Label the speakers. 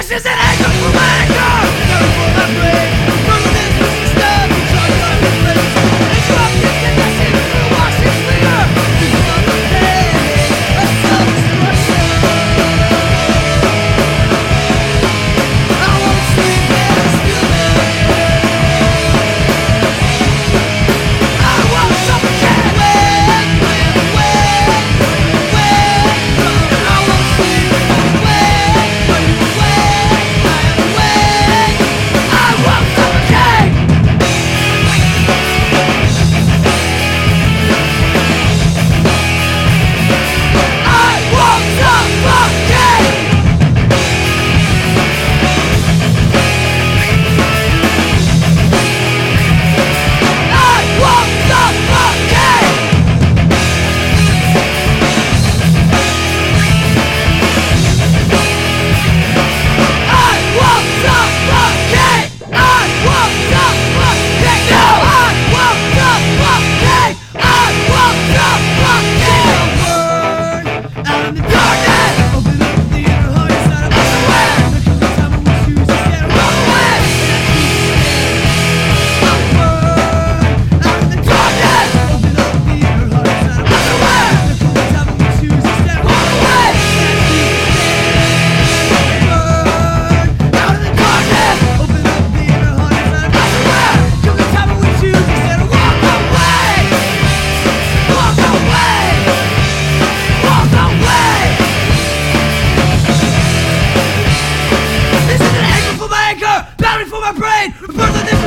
Speaker 1: This is an my pain.